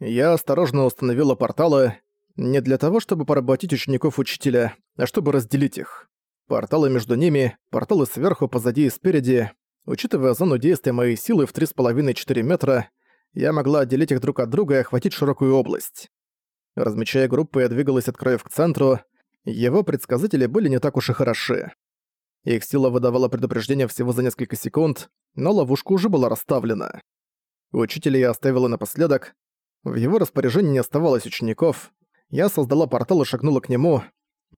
Я осторожно установила порталы не для того, чтобы поработить учеников учителя, а чтобы разделить их. Порталы между ними, порталы сверху, позади и спереди. Учитывая зону действия моей силы в 3,5-4 метра, я могла отделить их друг от друга и охватить широкую область. Размечая группы, я двигалась от краев к центру. Его предсказатели были не так уж и хороши. Их сила выдавала предупреждение всего за несколько секунд, но ловушка уже была расставлена. Учителя я оставила напоследок. В его распоряжении не оставалось учеников. Я создала портал и шагнула к нему.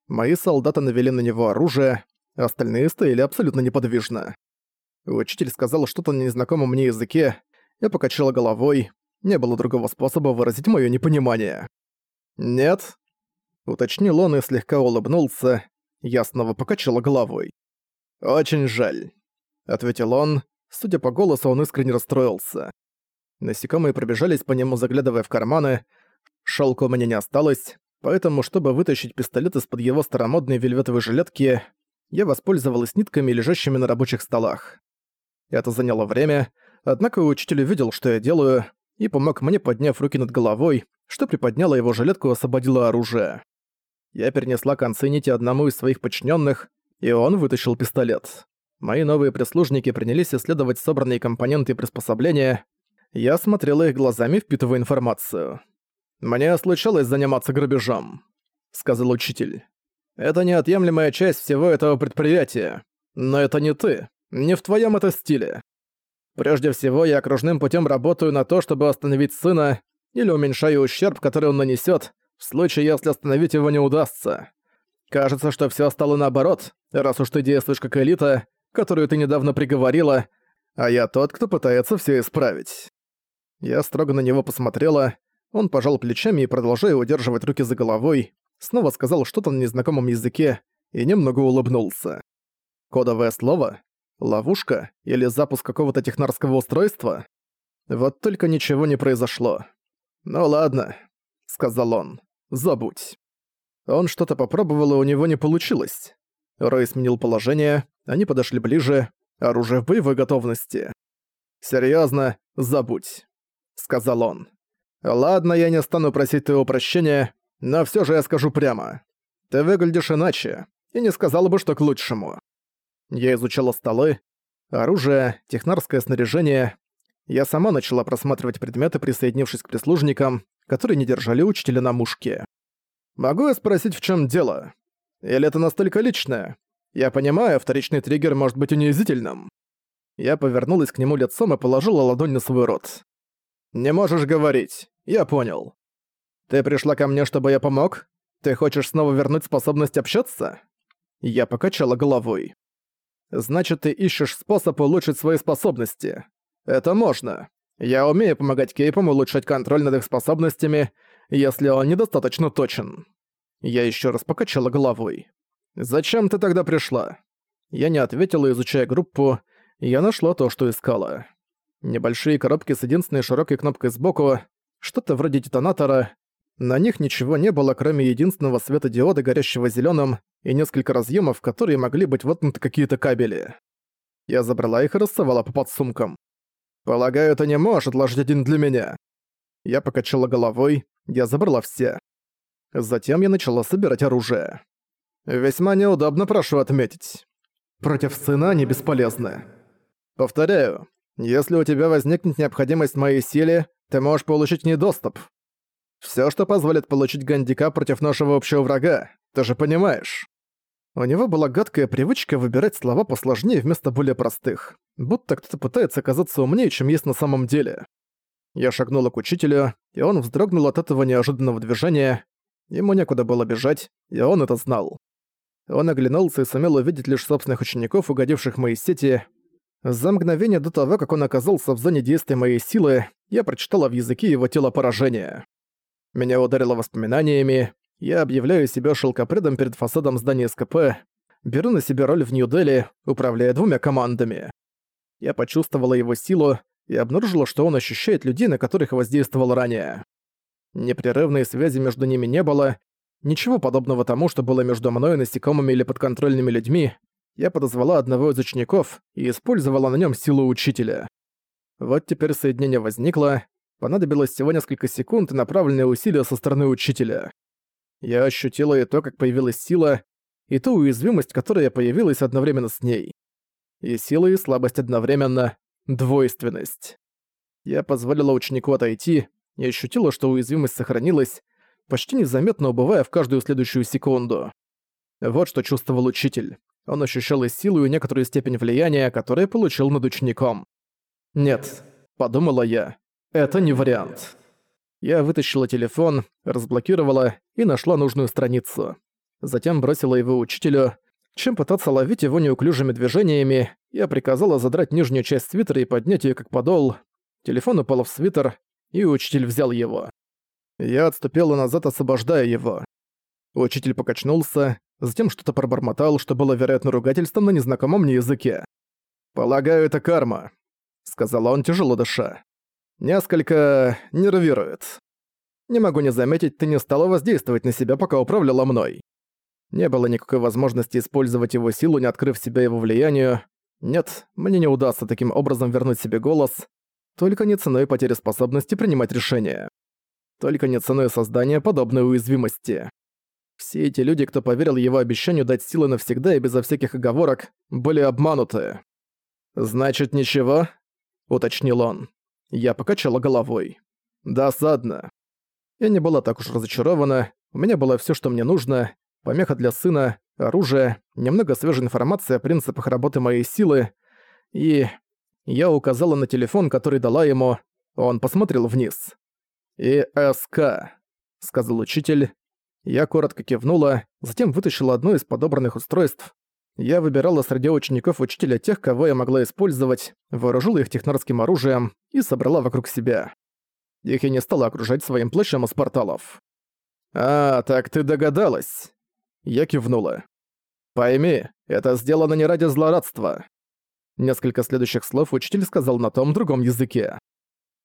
Мои солдаты навели на него оружие, остальные стояли абсолютно неподвижно. Учитель сказал что-то на незнакомом мне языке, я покачала головой, не было другого способа выразить моё непонимание. «Нет», — уточнил он и слегка улыбнулся, я снова покачала головой. «Очень жаль», — ответил он, судя по голосу, он искренне расстроился. Насекомые пробежались по нему, заглядывая в карманы, шелка у меня не осталось, поэтому, чтобы вытащить пистолет из-под его старомодной вельветовой жилетки, я воспользовалась нитками, лежащими на рабочих столах. Это заняло время, однако учитель увидел, что я делаю, и помог мне, подняв руки над головой, что приподняло его жилетку и освободило оружие. Я перенесла концы нити одному из своих подчиненных, и он вытащил пистолет. Мои новые прислужники принялись исследовать собранные компоненты и приспособления. Я смотрела их глазами, впитывая информацию. «Мне случалось заниматься грабежом», — сказал учитель. «Это неотъемлемая часть всего этого предприятия. Но это не ты. Не в твоем это стиле. Прежде всего, я окружным путем работаю на то, чтобы остановить сына, или уменьшаю ущерб, который он нанесет, в случае, если остановить его не удастся. Кажется, что все стало наоборот, раз уж ты действуешь как элита, которую ты недавно приговорила, а я тот, кто пытается все исправить. Я строго на него посмотрела, он пожал плечами и, продолжая удерживать руки за головой, снова сказал что-то на незнакомом языке и немного улыбнулся. Кодовое слово? Ловушка? Или запуск какого-то технарского устройства? Вот только ничего не произошло. «Ну ладно», — сказал он, — «забудь». Он что-то попробовал, и у него не получилось. Рой сменил положение, они подошли ближе, оружие в боевой готовности. «Серьёзно, забудь», — сказал он. «Ладно, я не стану просить твоего прощения, но всё же я скажу прямо. Ты выглядишь иначе, и не сказала бы, что к лучшему». Я изучала столы, оружие, технарское снаряжение. Я сама начала просматривать предметы, присоединившись к прислужникам, которые не держали учителя на мушке. «Могу я спросить, в чем дело? Или это настолько личное? Я понимаю, вторичный триггер может быть унизительным». Я повернулась к нему лицом и положила ладонь на свой рот. «Не можешь говорить. Я понял. Ты пришла ко мне, чтобы я помог? Ты хочешь снова вернуть способность общаться?» Я покачала головой. «Значит, ты ищешь способ улучшить свои способности. Это можно. Я умею помогать кейпам улучшать контроль над их способностями, если он недостаточно точен». Я еще раз покачала головой. «Зачем ты тогда пришла?» Я не ответила, изучая группу, я нашла то, что искала. Небольшие коробки с единственной широкой кнопкой сбоку, что-то вроде детонатора. На них ничего не было, кроме единственного светодиода, горящего зеленым, и несколько разъемов, в которые могли быть воткнуты какие-то кабели. Я забрала их и рассовала по подсумкам. «Полагаю, ты не можешь отложить один для меня». Я покачала головой, я забрала все. Затем я начала собирать оружие. Весьма неудобно, прошу отметить. Против сына они бесполезны. Повторяю, если у тебя возникнет необходимость моей силе, ты можешь получить не доступ. Всё, что позволит получить гандикап против нашего общего врага, ты же понимаешь. У него была гадкая привычка выбирать слова посложнее вместо более простых, будто кто-то пытается казаться умнее, чем есть на самом деле. Я шагнула к учителю, и он вздрогнул от этого неожиданного движения. Ему некуда было бежать, и он это знал. Он оглянулся и сумел увидеть лишь собственных учеников, угодивших в мои сети, за мгновение до того, как он оказался в зоне действия моей силы, я прочитала в языке его тела поражение. Меня ударило воспоминаниями, я объявляю себя шелкопредом перед фасадом здания СКП, беру на себя роль в Нью-Дели, управляя двумя командами. Я почувствовала его силу и обнаружила, что он ощущает людей, на которых воздействовал ранее. Непрерывной связи между ними не было, ничего подобного тому, что было между мной насекомыми или подконтрольными людьми, я подозвала одного из учеников и использовала на нем силу учителя. Вот теперь соединение возникло, Понадобилось всего несколько секунд и направленные усилия со стороны учителя. Я ощутила и то, как появилась сила, и ту уязвимость, которая появилась одновременно с ней. И сила, и слабость одновременно — двойственность. Я позволила ученику отойти и ощутила, что уязвимость сохранилась, почти незаметно убывая в каждую следующую секунду. Вот что чувствовал учитель. Он ощущал и силу, и некоторую степень влияния, которое получил над учеником. «Нет», — подумала я, — «это не вариант». Я вытащила телефон, разблокировала и нашла нужную страницу. Затем бросила его учителю. Чем пытаться ловить его неуклюжими движениями, я приказала задрать нижнюю часть свитера и поднять ее как подол. Телефон упал в свитер, и учитель взял его. Я отступила назад, освобождая его. Учитель покачнулся, затем что-то пробормотал, что было, вероятно, ругательством на незнакомом мне языке. «Полагаю, это карма», — сказал он, тяжело дыша. «Несколько... нервирует. Не могу не заметить, ты не стала воздействовать на себя, пока управляла мной. Не было никакой возможности использовать его силу, не открыв себя его влиянию. Нет, мне не удастся таким образом вернуть себе голос, только не ценой потери способности принимать решения. Только не ценой создания подобной уязвимости. Все эти люди, кто поверил его обещанию дать силы навсегда и безо всяких оговорок, были обмануты. «Значит, ничего?» — уточнил он. Я покачала головой. «Досадно». Я не была так уж разочарована, у меня было все, что мне нужно, помеха для сына, оружие, немного свежей информации о принципах работы моей силы, и... Я указала на телефон, который дала ему, он посмотрел вниз. «ИСК», — сказал учитель, я коротко кивнула, затем вытащила одно из подобранных устройств. Я выбирала среди учеников учителя тех, кого я могла использовать, вооружила их технарским оружием и собрала вокруг себя. Их я не стала окружать своим плащом из порталов. «А, так ты догадалась!» Я кивнула. «Пойми, это сделано не ради злорадства». Несколько следующих слов учитель сказал на том другом языке.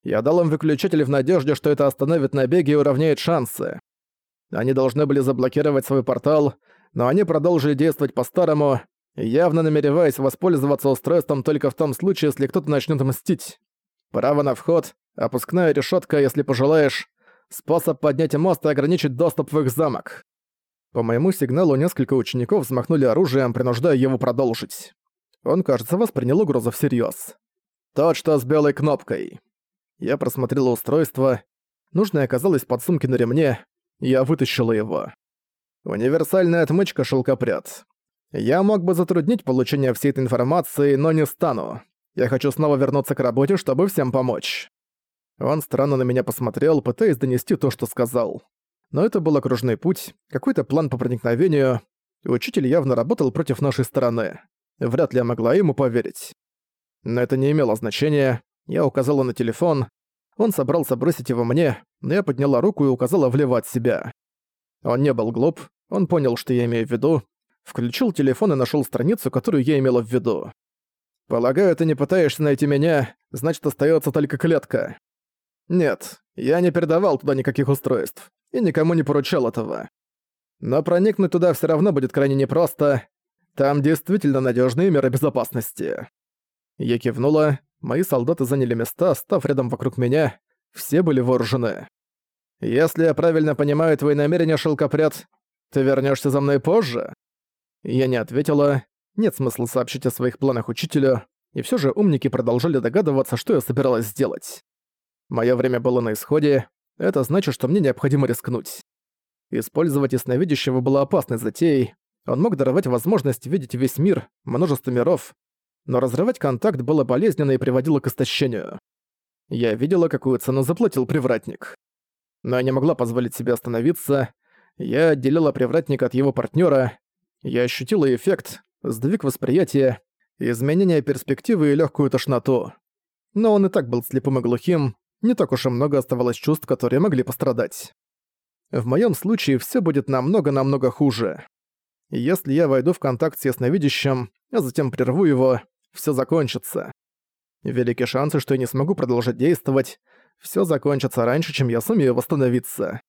«Я дал им выключатель в надежде, что это остановит набеги и уравняет шансы. Они должны были заблокировать свой портал, но они продолжили действовать по-старому, явно намереваясь воспользоваться устройством только в том случае, если кто-то начнет мстить. Право на вход, опускная решетка, если пожелаешь, способ поднять мост и ограничить доступ в их замок. По моему сигналу несколько учеников взмахнули оружием, принуждая его продолжить. Он, кажется, воспринял угрозу всерьёз. Тот, что с белой кнопкой. Я просмотрела устройство. Нужное оказалось под сумки на ремне, я вытащила его. Универсальная отмычка шелкопряд. Я мог бы затруднить получение всей этой информации, но не стану. Я хочу снова вернуться к работе, чтобы всем помочь. Он странно на меня посмотрел, пытаясь донести то, что сказал. Но это был окружной путь, какой-то план по проникновению, учитель явно работал против нашей стороны. Вряд ли я могла ему поверить. Но это не имело значения. Я указала на телефон, он собрался бросить его мне, но я подняла руку и указала влево от себя. Он не был глуп, он понял, что я имею в виду, включил телефон и нашел страницу, которую я имела в виду. «Полагаю, ты не пытаешься найти меня, значит, остается только клетка». «Нет, я не передавал туда никаких устройств и никому не поручал этого. Но проникнуть туда все равно будет крайне непросто. Там действительно надежные меры безопасности». Я кивнула, Мои солдаты заняли места, став рядом вокруг меня. Все были вооружены. «Если я правильно понимаю твои намерения, шелкопряд, ты вернешься за мной позже?» Я не ответила. Нет смысла сообщить о своих планах учителю, и все же умники продолжали догадываться, что я собиралась сделать. Мое время было на исходе, это значит, что мне необходимо рискнуть. Использовать ясновидящего было опасной затеей, он мог даровать возможность видеть весь мир, множество миров, но разрывать контакт было болезненно и приводило к истощению. Я видела, какую цену заплатил привратник. Но я не могла позволить себе остановиться. Я отделила привратника от его партнера. Я ощутила эффект, сдвиг восприятия, изменение перспективы и легкую тошноту. Но он и так был слепым и глухим, не так уж и много оставалось чувств, которые могли пострадать. В моем случае все будет намного-намного хуже. Если я войду в контакт с ясновидящим, а затем прерву его, все закончится. Велики шансы, что я не смогу продолжать действовать. Все закончится раньше, чем я сумею восстановиться.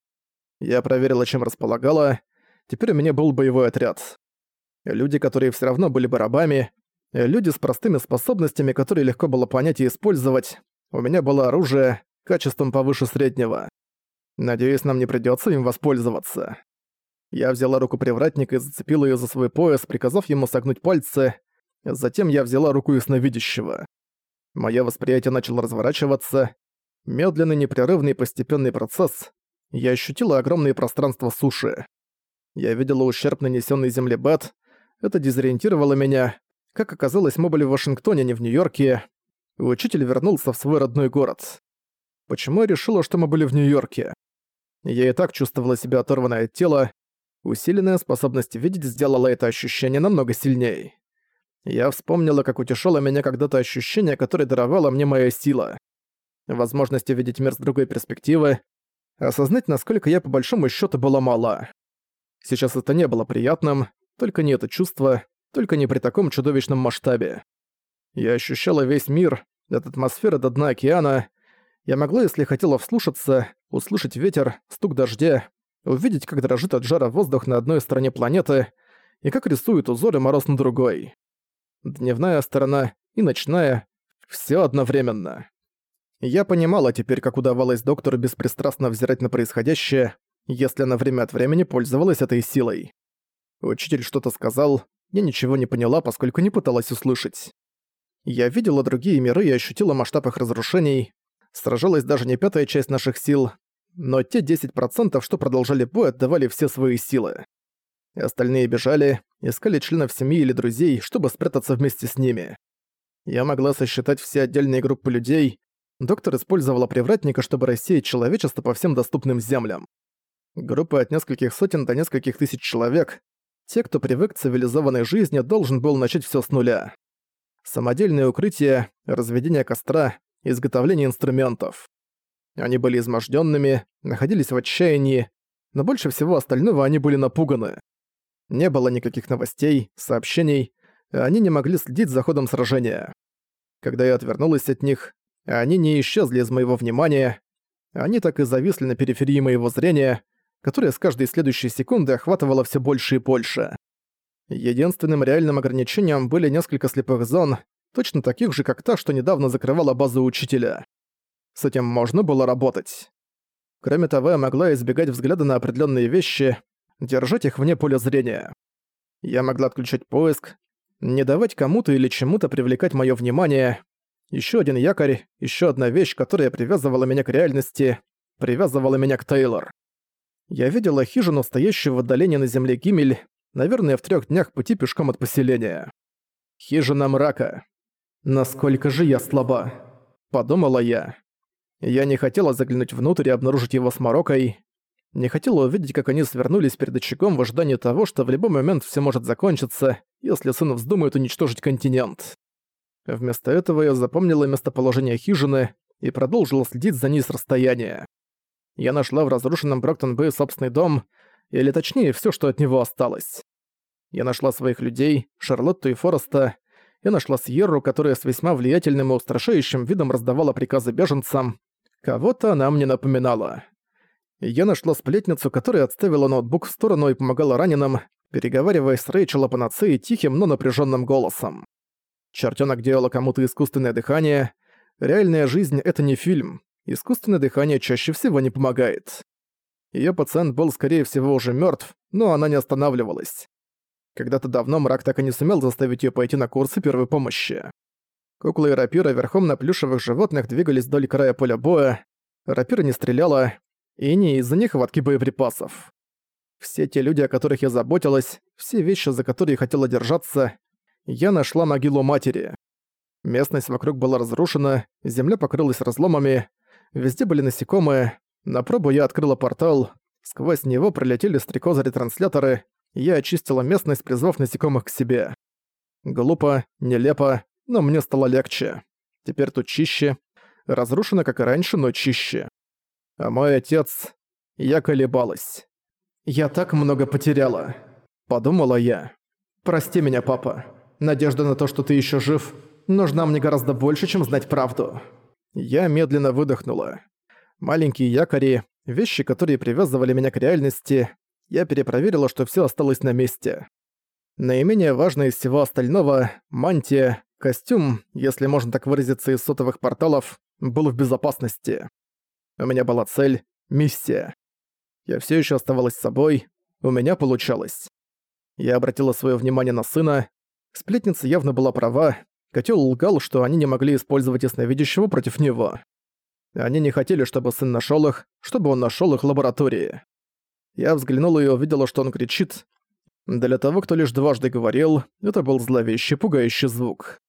Я проверила, чем располагала. Теперь у меня был боевой отряд. Люди, которые все равно были бы рабами. Люди с простыми способностями, которые легко было понять и использовать. У меня было оружие, качеством повыше среднего. Надеюсь, нам не придётся им воспользоваться. Я взяла руку привратника и зацепила её за свой пояс, приказав ему согнуть пальцы. Затем я взяла руку ясновидящего. Моё восприятие начало разворачиваться. Медленный, непрерывный постепенный процесс. Я ощутила огромные пространства суши. Я видела ущерб, нанесённый земле Бет. Это дезориентировало меня. Как оказалось, мы были в Вашингтоне, а не в Нью-Йорке. Учитель вернулся в свой родной город. Почему я решила, что мы были в Нью-Йорке? Я и так чувствовала себя оторванной от тела. Усиленная способность видеть сделала это ощущение намного сильнее. Я вспомнила, как утешало меня когда-то ощущение, которое даровала мне моя сила. Возможность увидеть мир с другой перспективы, осознать, насколько я по большому счету была мала. Сейчас это не было приятным, только не это чувство, только не при таком чудовищном масштабе. Я ощущала весь мир, от атмосферы до дна океана. Я могла, если хотела вслушаться, услышать ветер, стук дождя, увидеть, как дрожит от жара воздух на одной стороне планеты и как рисует узоры мороз на другой. Дневная сторона и ночная — всё одновременно. Я понимала теперь, как удавалось доктору беспристрастно взирать на происходящее, если она время от времени пользовалась этой силой. Учитель что-то сказал, я ничего не поняла, поскольку не пыталась услышать. Я видела другие миры и ощутила масштаб их разрушений. Сражалась даже не пятая часть наших сил, но те 10%, что продолжали бой, отдавали все свои силы. Остальные бежали, искали членов семьи или друзей, чтобы спрятаться вместе с ними. Я могла сосчитать все отдельные группы людей. Доктор использовала привратника, чтобы рассеять человечество по всем доступным землям. Группы от нескольких сотен до нескольких тысяч человек, те, кто привык к цивилизованной жизни, должен был начать все с нуля. Самодельное укрытие, разведение костра, изготовление инструментов. Они были изможденными, находились в отчаянии, но больше всего остального они были напуганы. Не было никаких новостей, сообщений, они не могли следить за ходом сражения. Когда я отвернулась от них, они не исчезли из моего внимания, они так и зависли на периферии моего зрения, которая с каждой следующей секунды охватывала все больше и больше. Единственным реальным ограничением были несколько слепых зон, точно таких же, как та, что недавно закрывала базу учителя. С этим можно было работать. Кроме того, я могла избегать взгляда на определенные вещи, держать их вне поля зрения. Я могла отключать поиск, не давать кому-то или чему-то привлекать мое внимание. Еще один якорь, еще одна вещь, которая привязывала меня к реальности, привязывала меня к Тейлор. Я видела хижину, стоящую в отдалении на земле Гимель, наверное, в трех днях пути пешком от поселения. Хижина мрака. Насколько же я слаба, подумала я. Я не хотела заглянуть внутрь и обнаружить его с Мароккой. Не хотела увидеть, как они свернулись перед очагом в ожидании того, что в любой момент все может закончиться, если сын вздумает уничтожить континент. Вместо этого я запомнила местоположение хижины и продолжила следить за ней с расстояния. Я нашла в разрушенном Броктон-Бэй собственный дом, или точнее, все, что от него осталось. Я нашла своих людей, Шарлотту и Фореста. Я нашла Сьерру, которая с весьма влиятельным и устрашающим видом раздавала приказы беженцам. Кого-то она мне напоминала. Я нашла сплетницу, которая отставила ноутбук в сторону и помогала раненым, переговариваясь с Рэйчел о панацеи тихим, но напряженным голосом. Чертёнок делала кому-то искусственное дыхание. Реальная жизнь — это не фильм искусственное дыхание чаще всего не помогает. Её пациент был, скорее всего, уже мёртв, но она не останавливалась. Когда-то давно мрак так и не сумел заставить её пойти на курсы первой помощи. Кукла и рапира верхом на плюшевых животных двигались вдоль края поля боя, рапира не стреляла, и не из-за нехватки боеприпасов. Все те люди, о которых я заботилась, все вещи, за которые хотела держаться, я нашла могилу матери. Местность вокруг была разрушена, земля покрылась разломами, Везде были насекомые. На пробу я открыла портал. Сквозь него пролетели стрекозы-ретрансляторы. Я очистила местность, призвав насекомых к себе. Глупо, нелепо, но мне стало легче. Теперь тут чище. Разрушено, как и раньше, но чище. А мой отец... Я колебалась. «Я так много потеряла», — подумала я. «Прости меня, папа. Надежда на то, что ты еще жив, нужна мне гораздо больше, чем знать правду». Я медленно выдохнула. Маленькие якори, вещи, которые привязывали меня к реальности, я перепроверила, что все осталось на месте. Наименее важное из всего остального — мантия, костюм, если можно так выразиться из сотовых порталов, был в безопасности. У меня была цель — миссия. Я все еще оставалась собой, у меня получалось. Я обратила свое внимание на сына. Сплетница явно была права, котел лгал, что они не могли использовать ясновидящего против него. Они не хотели, чтобы сын нашел их, чтобы он нашел их в лаборатории. Я взглянула и увидела, что он кричит. Для того, кто лишь дважды говорил, это был зловещий, пугающий звук.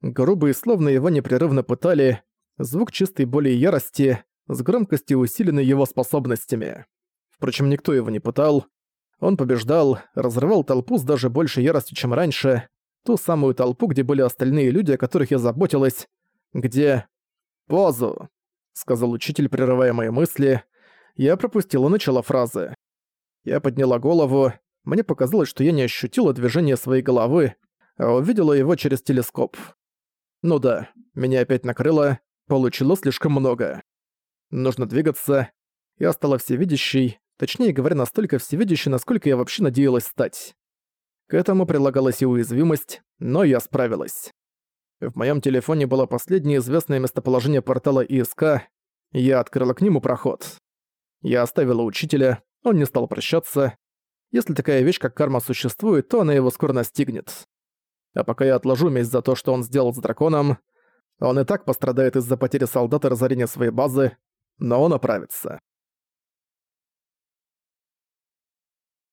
Грубые, словно его непрерывно пытали, звук чистой боли и ярости, с громкостью усиленной его способностями. Впрочем, никто его не пытал. Он побеждал, разрывал толпу с даже большей яростью, чем раньше, ту самую толпу, где были остальные люди, о которых я заботилась, где... «Позу», — сказал учитель, прерывая мои мысли. Я пропустила начало фразы. Я подняла голову. Мне показалось, что я не ощутила движения своей головы, а увидела его через телескоп. Ну да, меня опять накрыло, получило слишком много. Нужно двигаться. Я стала всевидящей, точнее говоря, настолько всевидящей, насколько я вообще надеялась стать. К этому прилагалась и уязвимость, но я справилась. В моем телефоне было последнее известное местоположение портала ИСК, я открыла к нему проход. Я оставила учителя, он не стал прощаться. Если такая вещь, как карма, существует, то она его скоро настигнет. А пока я отложу месть за то, что он сделал с драконом, он и так пострадает из-за потери солдата и разорения своей базы, но он оправится.